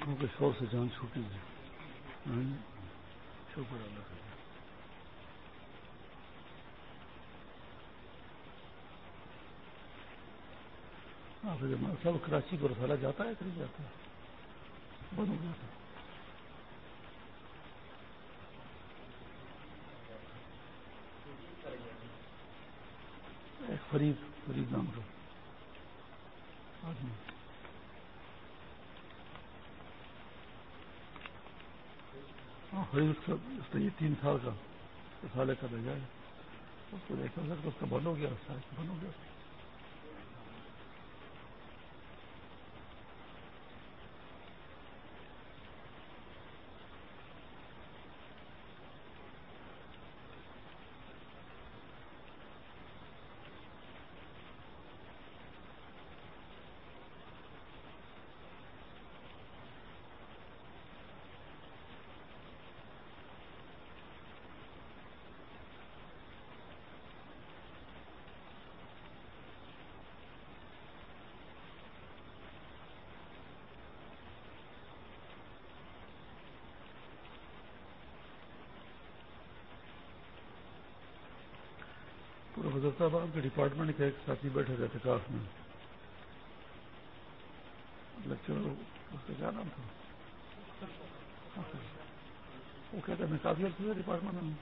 آنکھوں کے شور سے جان چھوٹی ہے شکر اللہ سب کراچی کو رسالہ جاتا ہے کہ نہیں جاتا ہے بند ہو گیا تھا ایک فرید فرید نام کا آدمی ہاں فرید ہاں، اس نے یہ تین سال کا سالے کا بھیجا ہے اس کو دیکھا سر اس کا بند ہو گیا بند ہو گیا صاحب آپ کے ڈپارٹمنٹ کے ایک ساتھی بیٹھے تھے کاف میں۔ لیکچر اس کا کیا نام تھا؟ وہ کہتے ہیں میں کافی عرصے سے ڈپارٹمنٹ میں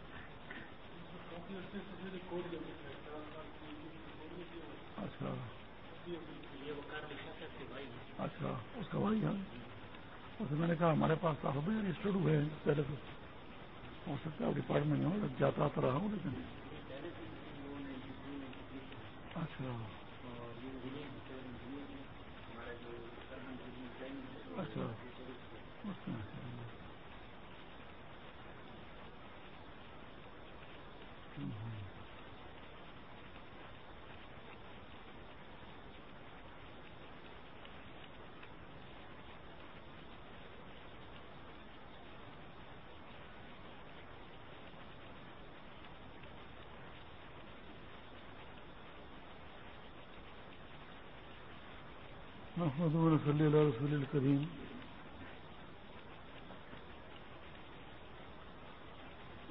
اچھا۔ اچھا اس کا بھائی ہے اسے میں نے کہا، ہمارے پاس کافی رجسٹرڈ ہوئے ہیں۔ پہلے تو ہو سکتا ہے ڈپارٹمنٹ میں جاتا آتا رہا ہوں لیکن اچھا اچھا محمد صلی اللہ رسول الکریم.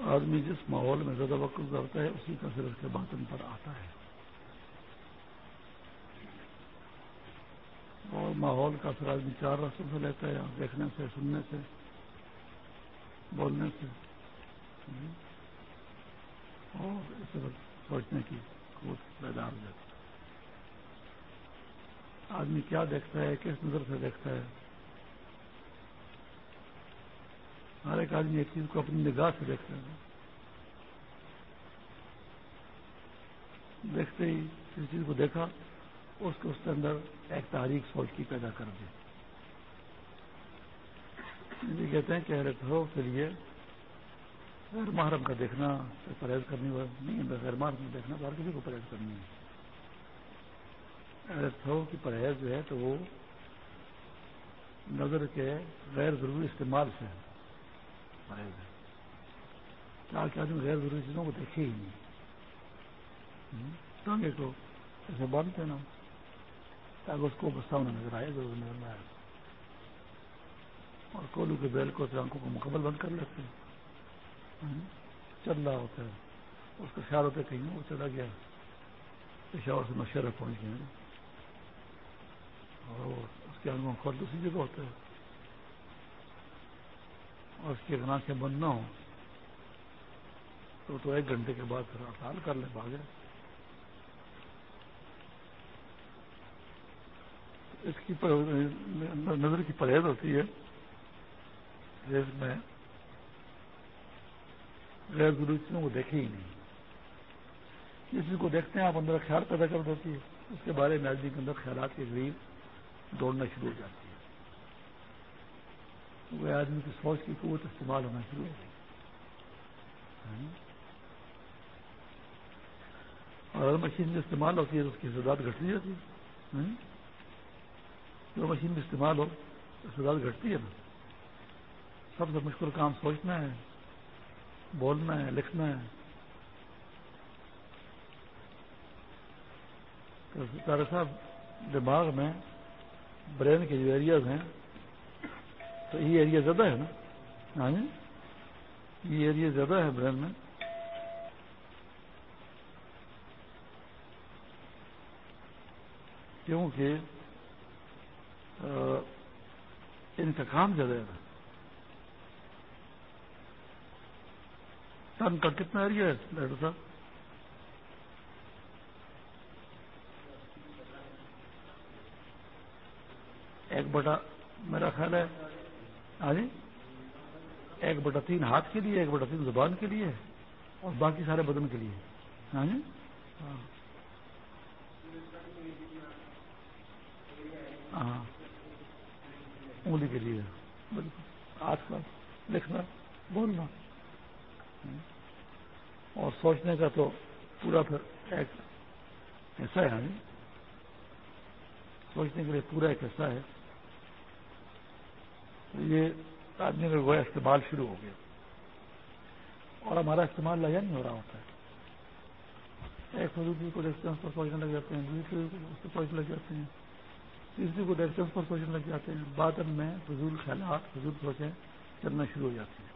آدمی جس ماحول میں زیادہ وقت گزارتا ہے، اسی کا اس کے باطن پر آتا ہے۔ اور ماحول کا پھر آدمی چار رستوں سے لیتا ہے دیکھنے سے، سننے سے، بولنے سے۔ اور اس طرح سوچنے کی پیدا ہو جاتی ہے۔ آدمی کیا دیکھتا ہے، کس نظر سے دیکھتا ہے؟ ہر ایک آدمی ایک چیز کو اپنی نگاہ سے دیکھتا ہے۔ دیکھتے ہی کسی چیز کو دیکھا، اس کو اس کے اندر ایک تاریخ سوچ کی پیدا کر دی۔ یہ کہتے ہیں کہ ہر کے لیے غیر محرم کا دیکھنا، پرہیز کرنی نہیں غیر محرم کا دیکھنا تو ہر کسی کو پرہیز کرنی ہے کی پرہیز جو ہے تو وہ نظر کے غیر ضروری استعمال سے پرہیز ہے۔ تاکہ آدمی غیر ضروری چیزوں کو دیکھے ہی نہیں۔ ٹانگے کو ایسے باندھتے نا تاکہ اس کو سامنے نظر آئے ضرور نظر آئے۔ اور کولو کے بیل کو آنکھوں کو مکمل بند کر لیتے ہیں۔ چل رہا ہوتا ہے۔ اس کا خیال ہوتا ہے کہیں وہ چلا گیا۔ پشاور سے مشورہ پہنچ گیا۔ اور اس کے انگوں خود دوسری جگہ ہوتا ہے اور اس کی اگر آنکھیں بند نہ ہوں، تو تو ایک گھنٹے کے بعد پھر ہڑتال کر لیں بھاگے۔ اس کی نظر کی پرہیز ہوتی ہے جس میں غیر ضروری چیزوں کو دیکھے ہی نہیں۔ جس چیز کو دیکھتے ہیں، آپ اندر خیال پیدا کر دیتی ہے۔ اس کے بارے میں آدمی کے اندر خیالات کے غریب دوڑنا شروع ہو جاتی ہے۔ وہ آدمی کی سوچ کی قوت استعمال ہونا شروع ہو گئی۔ ہاں۔ اور اگر مشین میں استعمال ہوتی ہے تو اس کی سزاد گھٹتی جاتی ہے۔ ہاں۔ جو مشین میں استعمال ہو تو سزاد گھٹتی ہے نا۔ سب سے مشکل کام سوچنا ہے، بولنا ہے، لکھنا ہے۔ سارے صاحب، دماغ میں برین کے جو ایریاز ہیں، تو یہ ایریا زیادہ ہے نا؟ ہاں جی؟ یہ ایریا زیادہ ہے برین میں۔ کیونکہ ان کا کام زیادہ ہے۔ تن کا کتنا ایریا ہے، ڈاکٹر صاحب؟ ایک بٹا میرا خیال ہے ہاں جی ایک بٹا تین ہاتھ کے لیے، ایک بٹا تین زبان کے لیے اور باقی سارے بدن کے لیے۔ ہاں جی ہاں۔ ہاں۔ انگلی کے لیے۔ بالکل۔ آس لکھنا، بولنا۔ اور سوچنے کا تو پورا پھر ایک حصہ ہے ہاں سوچنے کے لیے پورا ایک حصہ ہے۔ یہ آدمی کا گویا استعمال شروع ہو گیا۔ اور ہمارا استعمال لگا نہیں ہو رہا ہوتا ہے۔ ایک فضول جی کو دیکھتے پر سوچنے لگ جاتے ہیں، دوسری اس سوچنے جی لگ جاتے ہیں، تیسری کو دیکھتے پر سوچنے لگ جاتے ہیں۔ باطن میں فضول خیالات فضول سوچیں چلنا شروع ہو جاتی ہیں۔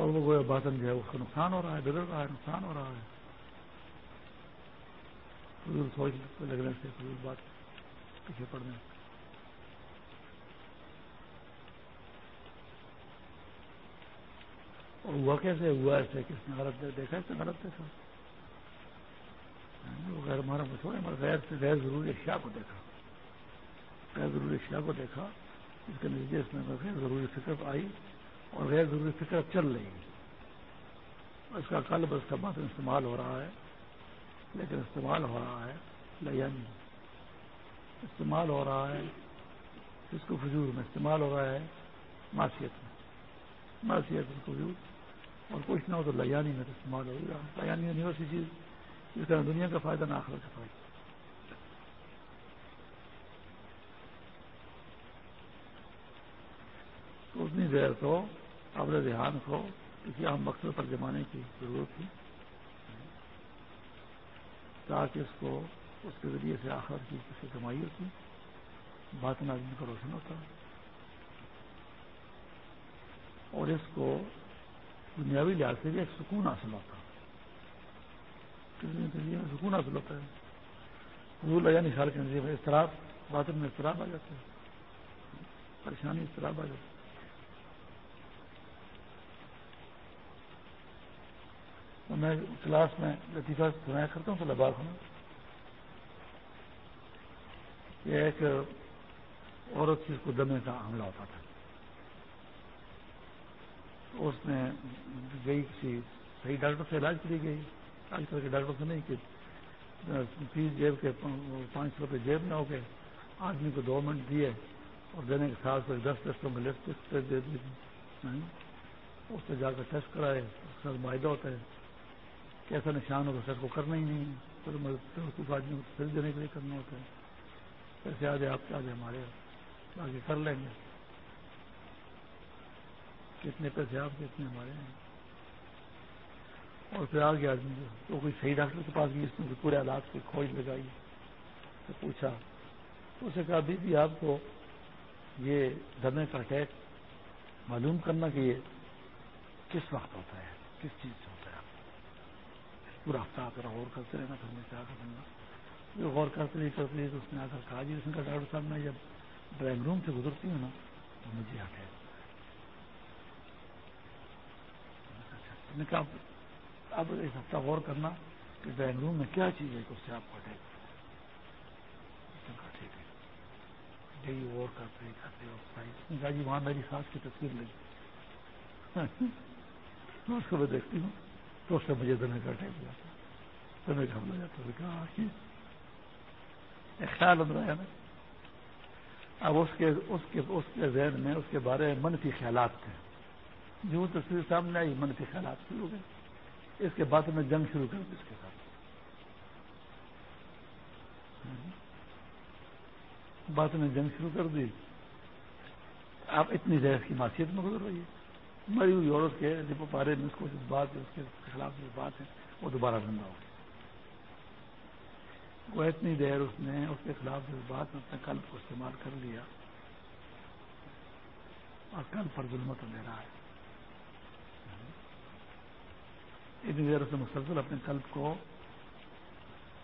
اور وہ گویا باطن جو ہے اس کا نقصان ہو رہا ہے بگڑ رہا ہے، نقصان ہو رہا ہے۔ سوچ لگنے سے فضول بات پیچھے پڑنے اور ہوا کیسے ہوا ایسے کس نے غلط دیکھا اس نے غلط دیکھا۔ ہاں، وہ غیر ہمارا مشہور ہے غیر سے غیر ضروری اشیاء کو دیکھا۔ غیر ضروری اشیاء کو دیکھا۔ اس کے نتیجے اس میں غیر ضروری فکر آئی اور غیر ضروری فکر چل رہی۔ ہے اس کا کل بس کا بات استعمال ہو رہا ہے۔ لیکن استعمال ہو رہا ہے لیان یعنی۔ استعمال ہو رہا ہے، اس کو فضول میں استعمال ہو رہا ہے معاشیت میں۔ معاشیت اس کو فضول اور کچھ نہ ہو تو لیانی میں استعمال ہو رہا لیانی نہیں یعنی چیز، جس طرح دنیا کا فائدہ نہ آخر کا فائدہ۔ تو اتنی دیر تو اپنے دھیان کو کسی عام مقصد پر جمانے کی ضرورت تھی۔ تاکہ اس کو، اس کے ذریعے سے آخر کی کسی کمائی ہوتی۔ بات آدمی کا روشن ہوتا۔ اور اس کو دنیاوی لحاظ سے بھی ایک سکون حاصل ہوتا۔ سکون حاصل ہوتا ہے۔ حضور لگا نشال یعنی کے نظریے میں استراب باطن میں استراب آ جاتا ہے۔ پریشانی استراب آ جاتی ہے۔ تو میں کلاس میں لطیفہ سنایا کرتا ہوں تو لباس ہوں یہ ایک عورت کی اس کو دمے کا حملہ ہوتا تھا۔ اس نے گئی کسی صحیح ڈاکٹر سے علاج کری گئی۔ آج کل کے ڈاکٹر سے نہیں، کہ فیس جیب کے پانچ سو روپئے جیب میں ہو گئے۔ آدمی کو دو منٹ دیے اور دینے کے ساتھ دس ٹیسٹوں میں لیفٹ ٹیسٹ دے دی اس سے جا کر ٹیسٹ کرائے، اس کا معاہدہ ہوتا ہے۔ کیسا نشان ہو سر کو کرنا ہی نہیں۔ پھر مدد آدمی کو پھر دینے کے لیے کرنا ہوتا ہے۔ پیسے آ آپ کے آگے ہمارے آگے کر لیں گے۔ کتنے پیسے آپ کے، اتنے ہمارے ہیں۔ اور پھر آگے آدمی تو کوئی صحیح ڈاکٹر کے پاس بھی اس میں پورے آلات کی کھوج لگائی۔ تو پوچھا۔ تو اسے کہا بھی آپ کو یہ دمے کا اٹیک معلوم کرنا کہ یہ کس وقت ہوتا ہے؟ کس چیز سے ہوتا ہے؟ پورا ہفتہ آ کر غور کرتے رہنا پھر میں کیا کروں گا غور کرتے رہی کرتے رہی تو اس نے آ کر کہا جی اس نے کہا، ڈاکٹر صاحب، میں جب ڈرائنگ روم سے گزرتی ہوں نا، تو مجھے آٹے نے کہا، اب ایک ہفتہ غور کرنا کہ ڈرائنگ روم میں کیا چیز ہے کہ اس سے آپ کو اٹیک ٹھیک ہے۔ یہی غور کرتے کرتے کہا جی وہاں میری سانس کی تصویر لگی۔ اس کو میں دیکھتی ہوں۔ تو اس سے مجھے دنے کا ٹائم جاتا دنے کا حملہ جاتا ہے کہا ایک خیال اندر آیا نا۔ اب اس کے اس کے اس کے ذہن میں، اس کے بارے میں منفی خیالات تھے۔ جو تصویر سامنے آئی، منفی خیالات شروع ہو گئے۔ اس کے بعد میں جنگ شروع کر دی اس کے ساتھ۔ بات میں جنگ شروع کر دی۔ آپ اتنی دیر کی معاشیت میں گزر رہی ہے مری ہوئی عورت کے بارے میں اس کو جس بات اس کے خلاف جو بات ہے، وہ دوبارہ زندہ ہو وہ اتنی دیر اس نے اس کے خلاف جذبات میں اپنے قلب کو استعمال کر لیا اور کل پر ظلمت لے رہا ہے۔ اتنی دیر اس نے مسلسل اپنے قلب کو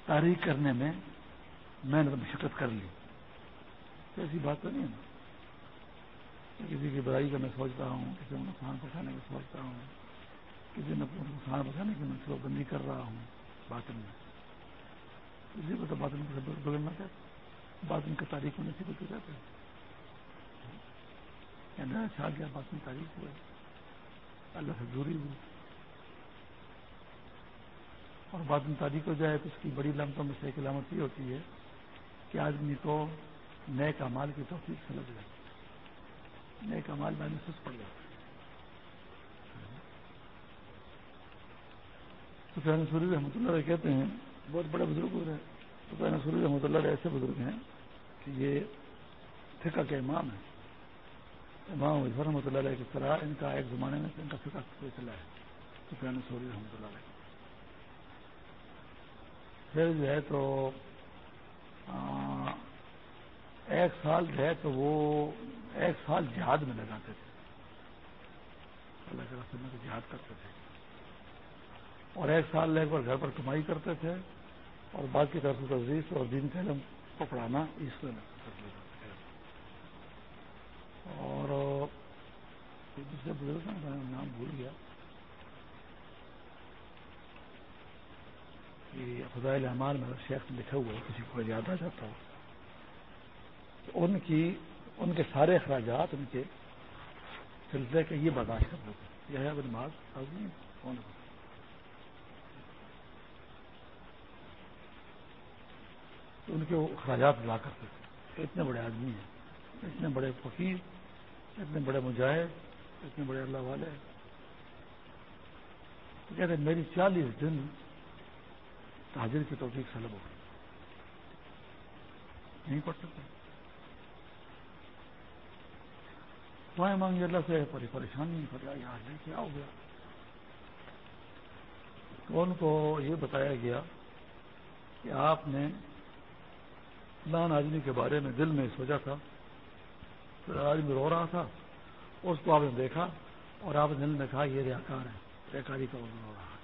تاریخ کرنے میں محنت، مشقت کر لی۔ ایسی بات تو نہیں ہے۔ نا کسی کی برائی کا میں سوچتا ہوں، کسی کو نقصان پہنچانے کا سوچتا ہوں، کسی نے نقصان پہنچانے کی منصوبہ بندی کر رہا ہوں باطن میں۔ اسی کو تو باطن کو بگڑنا چاہتے باطن کا تاریخ ہونے سے کچھ کہتے ہیں یعنی چھا گیا باطن تاریخ ہوئے اللہ سے دوری ہوئی۔ اور باطن تاریخ ہو جائے تو اس کی بڑی لمتوں میں سے ایک علامت یہ ہوتی ہے کہ آدمی کو نئے کمال کی توفیق سے لگ جائے۔ نئے کمال میں آدمی سست پڑ جاتا سفیان سوری رحمۃ اللہ علیہ کہتے ہیں، بہت بڑے بزرگ ہیں۔ سفیان سوری رحمۃ اللہ علیہ ایسے بزرگ ہیں کہ یہ فقہ کے امام ہیں۔ امام وزیر رحمۃ اللہ علیہ کی طرح ان کا ایک زمانے میں ان کا فقہ چلا ہے۔ سفیان سوری رحمۃ اللہ علیہ۔ پھر جو ہے تو ایک سال جو ہے تو وہ ایک سال جہاد میں لگاتے تھے۔ اللہ کے راستے میں جہاد کرتے تھے۔ اور ایک سال لے کر گھر پر کمائی کرتے تھے اور بعد کی طرف تجویز اور دین کا علم پکڑانا اس میں اور دوسرے بزرگ نام بھول گیا۔ کہ فضائل احمد میں شیخ لکھا ہوا ہے، کسی کو یاد آ جاتا ہو ان کی ان کے سارے اخراجات، ان کے سلسلے کے یہ برداشت کرتے تھے یہ ہے؟ کون ان کے اخراجات لا کرتے تھے اتنے بڑے آدمی ہیں، اتنے بڑے فقیر، اتنے بڑے مجاہد، اتنے بڑے اللہ والے تو کہتے میری چالیس دن تاجر کی توفیق سلب ہو گئی نہیں پڑھ سکتے۔ دعائیں مانگی اللہ سے پری پریشانی پڑ یار کیا ہو گیا؟ تو ان کو یہ بتایا گیا کہ آپ نے فلان آدمی کے بارے میں دل میں سوچا تھا، پھر آدمی رو رہا تھا، اس کو آپ نے دیکھا اور آپ نے دل میں کہا، یہ ریاکار ہے، ریاکاری کا رو رہا ہے۔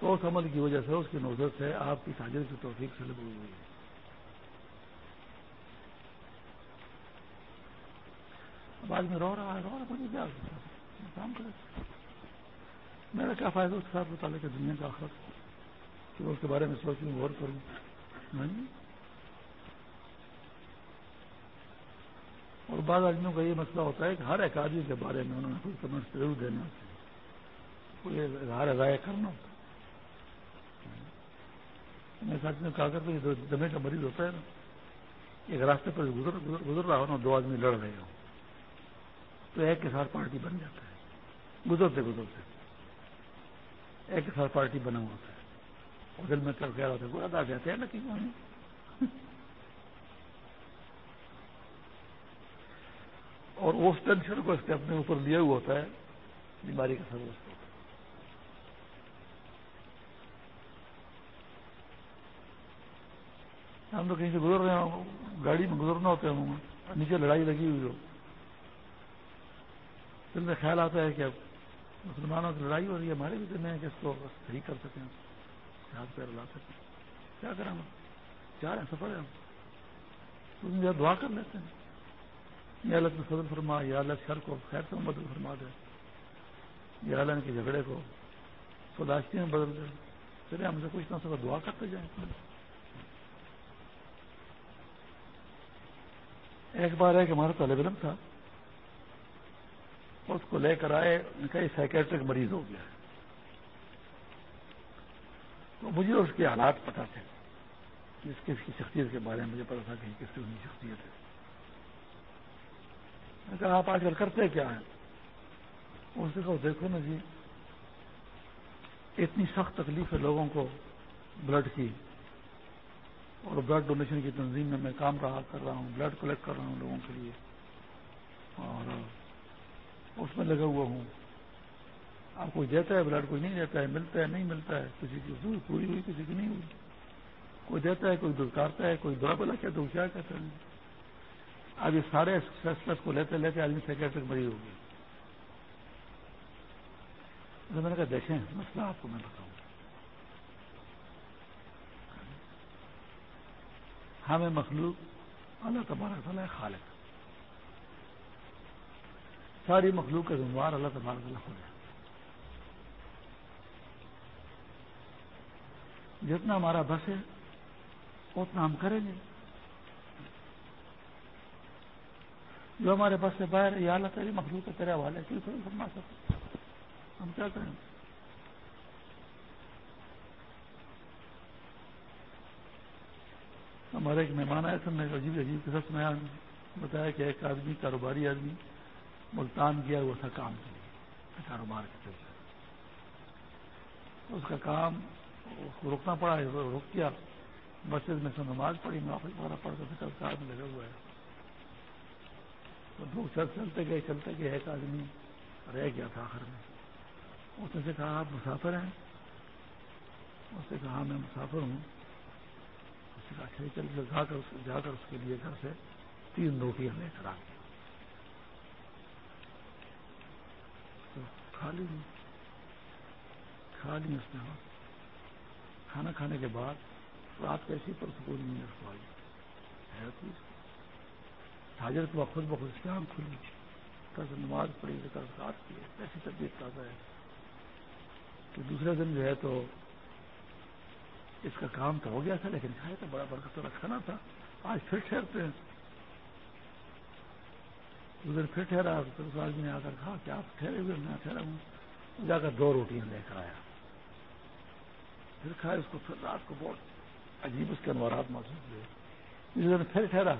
تو اس عمل کی وجہ سے اس کی نوزت سے آپ کی تاجر کی توفیق سے لگ ہوئی ہے۔ اب آدمی رو رہا ہے رو رہا مجھے کیا کام کرے میرا کیا فائدہ اس کے ساتھ متعلق ہے دنیا کا آخر کہ اس کے بارے میں سوچوں غور کروں۔ ہاں جی؟ اور بعض آدمیوں کا یہ مسئلہ ہوتا ہے کہ ہر ایک آدمی کے بارے میں انہوں نے کوئی کمنٹ ضرور دینا کوئی اظہار رائے کرنا ہوتا میں ساتھ میں کہا کرتا جو دمے کا مریض ہوتا ہے نا، ایک راستے پر گزر گزر رہا ہو نا دو آدمی لڑ رہے ہو تو ایک کے ساتھ پارٹی بن جاتا ہے۔ گزرتے گزرتے۔ ایک کے ساتھ پارٹی بنا ہوتا ہے۔ اور دل میں کر کہہ رہا تھا برا جاتے ہیں نا کہ اور اس ٹینشن کو اس نے اپنے اوپر لیا ہوا ہوتا ہے، بیماری کا سب ہوتا ہے ہم تو کہیں سے گزر رہے ہیں گاڑی میں گزرنا ہوتا ہے نیچے لڑائی لگی ہوئی ہو۔ دل میں خیال آتا ہے کہ اب مسلمانوں کی لڑائی ہو رہی ہے، ہمارے بھی دن ہے کہ اس کو صحیح کر سکیں ہاتھ پیر لا سکیں۔ کیا کریں ہم؟ جا رہے ہیں؟ سفر ہے ہم؟ تو دعا کر لیتے ہیں۔ یا اللہ فضل فرما، یا اللہ شر کو خیر سے مدد فرما دے۔ یا اللہ کے جھگڑے کو سداشتی میں بدل دے۔ چلے ہم سے کچھ نہ سکا دعا کرتے جائیں۔ ایک بار ہے کہ ہمارا طالب علم تھا۔ اس کو لے کر آئے کئی سائکیٹرک مریض ہو گیا۔ تو مجھے اس کے حالات پتا تھے۔ جس کی اس کی شخصیت کے بارے میں مجھے پتا تھا کہ کس کی شخصیت ہے۔ میں کہا، آپ آج کل کرتے کیا ہیں؟ اس نے کہا، دیکھو نا جی اتنی سخت تکلیف ہے لوگوں کو بلڈ کی۔ اور بلڈ ڈونیشن کی تنظیم میں میں کام رہا کر رہا ہوں بلڈ کلیکٹ کر رہا ہوں لوگوں کے لیے۔ اور اس میں لگا ہوا ہوں۔ آپ کوئی دیتا ہے بلڈ کوئی نہیں دیتا ہے، ملتا ہے، نہیں ملتا ہے، کسی کی ضرور پوری ہوئی، کسی کی نہیں ہوئی۔ کوئی دیتا ہے، کوئی دکارتا ہے، کوئی دعا بلا کہتا ہے کیا کہتا ہے؟ اب یہ سارے اسٹریس کو لیتے لیتے آدمی سیکٹرک مریض ہو گیا۔ اچھا، میں نے کہا دیکھیں، مسئلہ آپ کو میں بتاؤں۔ ہمیں مخلوق اللہ تبارک تعالیٰ خالق۔ ساری مخلوق کا ذمہ اللہ تبارک تعالیٰ خود ہے جتنا ہمارا بس ہے، اتنا ہم کریں گے۔ جو ہمارے بس سے باہر یہ حالت ہے مخلوق تیرے حوالے کیوں فرما سکتے ہم کیا کریں؟ گے ہمارے ایک مہمان آئے تھے میں عجیب عجیب قسم میں بتایا کہ ایک آدمی، کاروباری آدمی ملتان گیا وہ تھا کام کے لیے کاروبار کے طرف اس کا کام، اس کو رکنا پڑا رک گیا۔ مسجد میں سے نماز پڑھی، نوافل وغیرہ پڑھ کر کار میں لگا ہوا ہے۔ تو دو چل چلتے گئے چلتے گئے، ایک آدمی رہ گیا تھا آخر میں۔ اس نے سے کہا، آپ مسافر ہیں؟ اس نے کہا ہاں، میں مسافر ہوں۔ اس نے کہا چل جا کر جا کر اس کے لیے گھر سے تین روٹیاں لے کر آ گئی کھا لی کھا اس نے کھانا کھانے کے بعد رات کیسی پر سکون نہیں اس کو آئی حاضر تو خود بخود اسلام کھلی کل نماز پڑھی کل رات کی ایسی طبیعت تازہ ہے۔ کہ دوسرے دن جو ہے تو اس کا کام تو ہو گیا تھا، لیکن کھایا تو بڑا برکت والا کھانا تھا۔ آج پھر ٹھہرتے ہیں۔ دن پھر ٹھہرا اس آدمی جی نے آ کر کہا کہ آپ ٹھہرے ہوئے؟ میں ٹھہرا ہوں۔ جا کر دو روٹیاں لے کر آیا۔ پھر کھایا اس کو، پھر رات کو بہت عجیب اس کے انوارات محسوس ہوئے۔ جس دن پھر ٹھہرا۔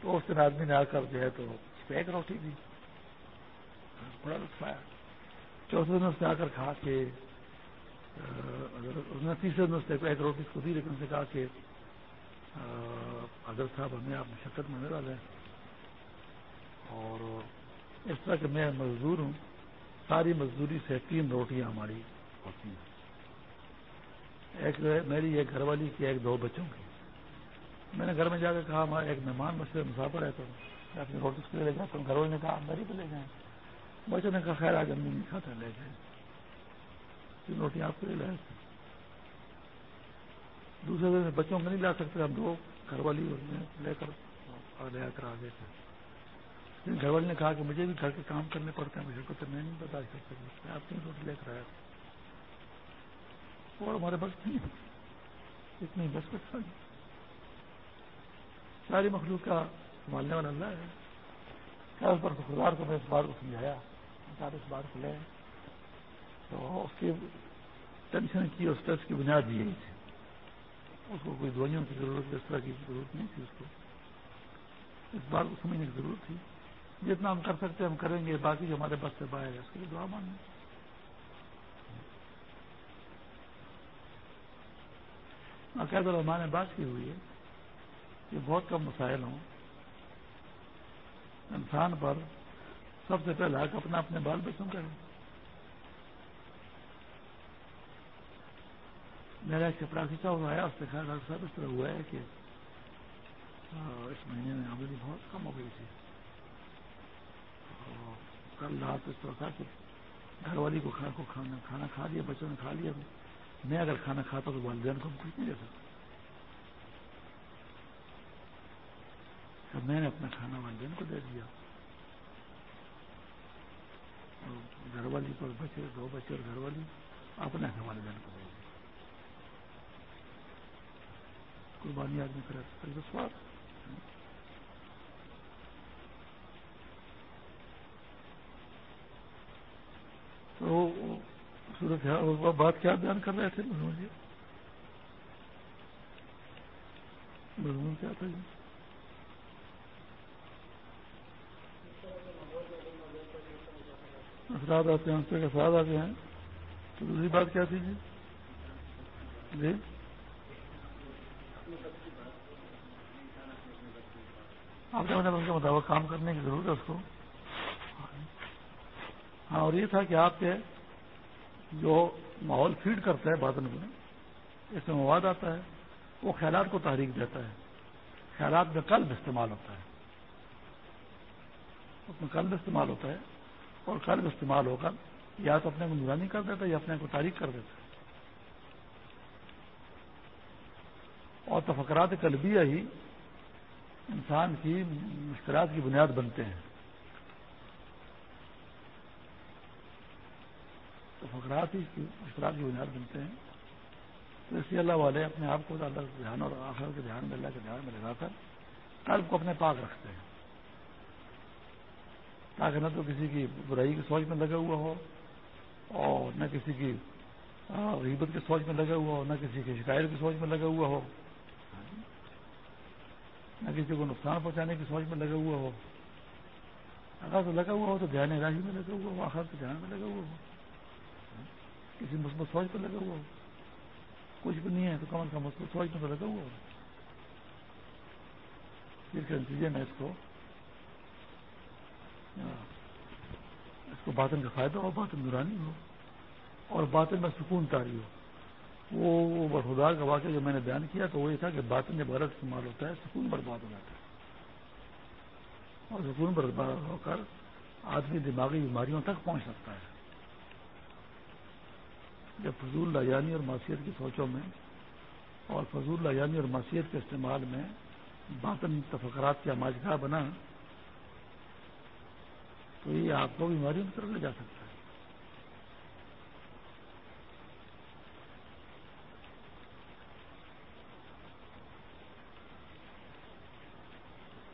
تو اس دن آدمی نے آ کر جو ہے تو ایک روٹی دی۔ بڑا لطف آیا۔ چوتھے دن اس نے آ کر کھا کے اس نے تیسرے دن اس نے ایک روٹی کو دی، لیکن اس نے کہا کہ اگر صاحب ہمیں آپ مشقت میں میرا لیں اور اس طرح کہ میں مزدور ہوں ساری مزدوری سے تین روٹیاں ہماری ہوتی ہیں ایک میری ایک گھر والی کی ایک دو بچوں کی میں نے گھر میں جا کے کہا ہمارا ایک مہمان مجھ سے مسافر ہے تو میں اپنی روٹی اس کے لیے لے جاتا ہوں گھر والے نے کہا میری بھی لے جائیں بچوں نے کہا خیر آج ہم نہیں کھاتے لے گئے تین روٹیاں آپ کے لیے لائے تھے دوسرے دن بچوں کو نہیں لا سکتے ہم دو گھر والی لے کر لے کر آ گئے تھے گھر والے نے کہا کہ مجھے بھی گھر کے کام کرنے پڑتے ہیں، مجھے کو تو میں نہیں بتا سکتا میں آپ روٹی لے کر آیا تھا۔ اور ہمارے بس نہیں، اتنی بس کچھ ساری مخلوق کا سنبھالنے والا اللہ ہے۔ کیا اس پر خدار کو میں اس بات کو سمجھایا۔ اس بات کو لے۔ تو اس کی ٹینشن کی اور اسٹریس کی بنیاد یہی تھی۔ اس کو کوئی دوائیوں کی ضرورت، اس طرح کی ضرورت نہیں تھی اس کو۔ اس بات کو سمجھنے کی ضرورت تھی۔ جتنا ہم کر سکتے ہم کریں گے، باقی جو ہمارے بس سے باہر ہے، اس کے لیے دعا مانیں عقید الرحمان نے بات کی ہوئی ہے کہ بہت کم مسائل ہوں۔ انسان پر سب سے پہلا حق اپنا اپنے بال بچوں کا ہے میرا ایک چپراسی صاحب آیا اس نے کہا ڈاکٹر صاحب اس طرح ہوا ہے کہ اس مہینے میں آمدنی بہت کم ہو گئی تھی۔ کل رات اس طرح تھا کہ گھر والی کو کھانا کھانا کھا لیا، بچوں نے کھا لیا۔ میں اگر کھانا کھاتا تو والدین کو ہم کچھ نہیں دے سکتا میں نے اپنا کھانا والدین کو دے دیا۔ گھر والی پر بچے، دو بچے اور گھر والی اپنے والدین کو دے دیا۔ قربانی آدمی کرے سواد تو صورت بات کیا بیان کر رہے تھے؟ جی؟ مضمون کیا تھا جی؟ اثرات آتے ہیں اس کے اثرات آتے ہیں۔ تو دوسری بات کیا تھی جی؟ جی؟ آپ کے مطلب کے مطابق کام کرنے کی ضرورت ہے اس کو۔ ہاں، اور یہ تھا کہ آپ کے جو ماحول فیڈ کرتا ہے باطن میں اس میں مواد آتا ہے، وہ خیالات کو تحریک دیتا ہے۔ خیالات میں قلب استعمال ہوتا ہے۔ اس میں قلب استعمال ہوتا ہے اور قلب استعمال ہو کر یا تو اپنے کو نورانی کر دیتا ہے یا اپنے کو تاریخ کر دیتا ہے۔ اور تفکرات قلبیہ ہی انسان کی مشکلات کی بنیاد بنتے ہیں۔ تفکرات ہی مشکلات کی بنیاد بنتے ہیں، تو اس لیے اللہ والے اپنے آپ کو اللہ کے دھیان اور آخر کے دھیان میں، اللہ کے دھیان میں لگا کر قلب کو اپنے پاک رکھتے ہیں۔ تاکہ نہ تو کسی کی برائی کی سوچ میں لگا ہوا ہو اور نہ کسی کی غیبت کی سوچ میں لگا ہوا ہو، نہ کسی کی شکایت کی سوچ میں لگا ہوا ہو۔ نہ کسی کو نقصان پہنچانے کی سوچ میں لگا ہوا ہو۔ اگر تو لگا ہوا ہو تو دھیان راہی میں لگا ہوا ہو آخر تو دھیان میں لگا ہوا ہو۔ کسی مثبت سوچ پہ لگا ہوا ہو۔ کچھ بھی نہیں ہے تو کم از کم مثبت سوچ میں تو لگا ہوا ہو؟ پھر کے نتیجے میں اس کو ہاں۔ اس کو باطن کا فائدہ ہو، باطن نورانی ہو، اور باطن میں سکون تاری ہو۔ وہ برفدار کا واقعہ جو میں نے بیان کیا تو وہ یہ تھا کہ باطن جب غلط استعمال ہوتا ہے، سکون برباد ہو جاتا ہے۔ اور سکون برباد ہو کر آدمی دماغی بیماریوں تک پہنچ سکتا ہے۔ جب فضول لایانی اور معاشیت کی سوچوں میں اور فضول لایانی اور معاشیت کے استعمال میں باطن تفکرات کا ماجگاہ بنا تو یہ آپ کو بیماریوں کی طرف لے جا سکتا ہے۔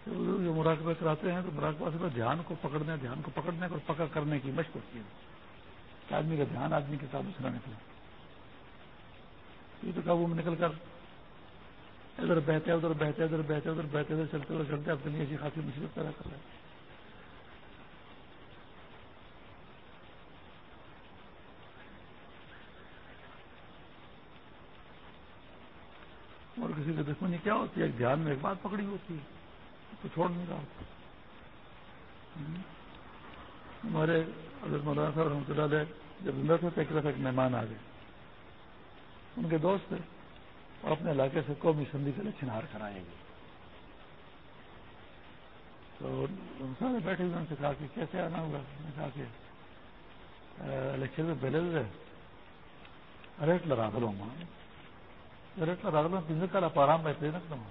جو مراقبہ کراتے ہیں تو مراقبہ سے دھیان کو پکڑنے، دھیان کو پکڑنے اور پکڑ کرنے کی مشق ہوتی ہے۔ کہ آدمی کا دھیان آدمی کے قابو سے نہ نکلے یہ تو قابو میں نکل کر ادھر بہتے ادھر بہتے ادھر بہتے ادھر بہتے، ادھر چلتے ادھر چلتے اپنے لیے ایسی خاصی مصیبت پیدا کر رہے ہیں اور کسی کی دشمنی کیا ہوتی ہے؟ ایک دھیان میں ایک بات پکڑی ہوتی ہے، تو چھوڑ نہیں رہا ہمارے اگر مولانا صاحب رحمۃ اللہ علیہ جب زندہ تھے تو ایک طرف ایک مہمان آ گئے، ان کے دوست تھے، اور اپنے علاقے سے قومی سندھی کے الیکشن ہار کرائے گئے تو ان سارے بیٹھے ہوئے ان سے کہا کہ کیسے آنا ہوگا؟ نے کہا کہ الیکشن میں پہلے ریٹ لگا دوں گا ریٹ لگا دوں تین کال آرام میں ٹرین رکھتا ہوں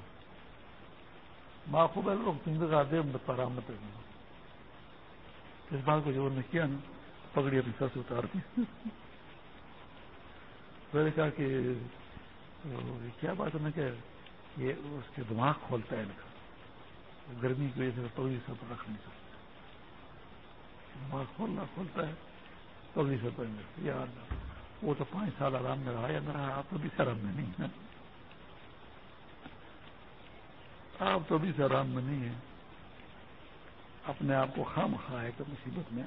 ماں خوب ہے لوگ تین کا دے آرام نہ پڑیں اس بات کو جو انہوں نے کیا نا پگڑی اپنی سر سے اتار دی میں نے کہا کہ، کیا بات ہے؟ نا کہ یہ اس کے دماغ کھولتا ہے۔ ان کا گرمی کی وجہ سے پگڑی سر پر رکھ نہیں سکتا۔ دماغ کھولنا کھولتا ہے، پگڑی سر پر یار، وہ تو پانچ سال آرام میں رہا یا نہ رہا آپ تو بھی آرام میں نہیں ہے آپ تو بھی سے آرام میں نہیں ہے اپنے آپ کو خام خواہ ہے تو مصیبت میں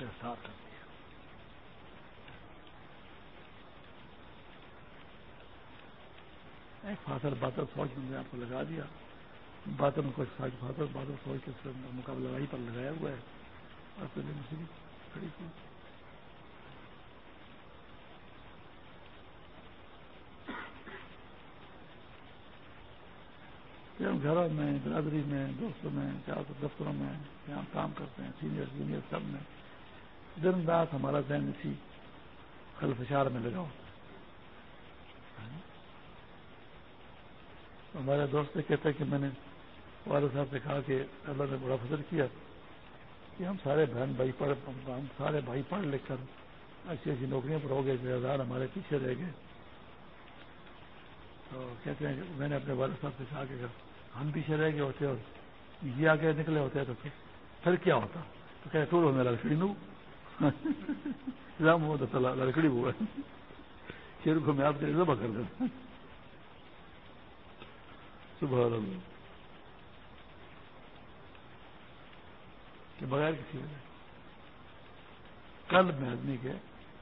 گرفتار کر دیا۔ ایک فاصل بادل سوچ نے آپ کو لگا دیا۔ بادل کو فاصل بادل سوچ کے مقابلہ لڑائی پر لگایا ہوا ہے۔ اور پہلے مصیبت کھڑی کی۔ ہم گھروں میں، برادری میں، دوستوں میں، چار دفتروں میں جہاں کام کرتے ہیں سینئر جونیئر سب میں۔ دن رات ہمارا ذہن اسی خلفشار میں لگا ہوتا ہے۔ ہمارے دوست کہتے ہیں کہ میں نے والد صاحب سے کہا کہ اللہ نے بڑا فضل کیا کہ ہم سارے بہن بھائی پڑھ، ہم سارے بھائی پڑھ لکھ کر ایسی ایسی نوکریوں پر ہو گئے جو ہزار ہمارے پیچھے رہ گئے۔ تو کہتے ہیں کہ میں نے اپنے والد صاحب سے کہا کہ اگر ہم پیچھے رہ گئے ہوتے اور یہ آگے نکلے ہوتے تو پھر کیا ہوتا؟ تو کہ ٹور ہو لڑکڑی نو۔ رام ہوا تو لڑکڑی ہوا شیر کو میں آپ کے ذبح کر دیتا صبح کہ بغیر کسی وجہ کل میں آدمی کے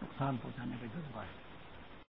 نقصان پہنچانے کا جذبہ ہے۔